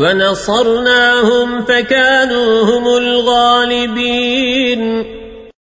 ونصرناهم فكانوا هم الغالبين.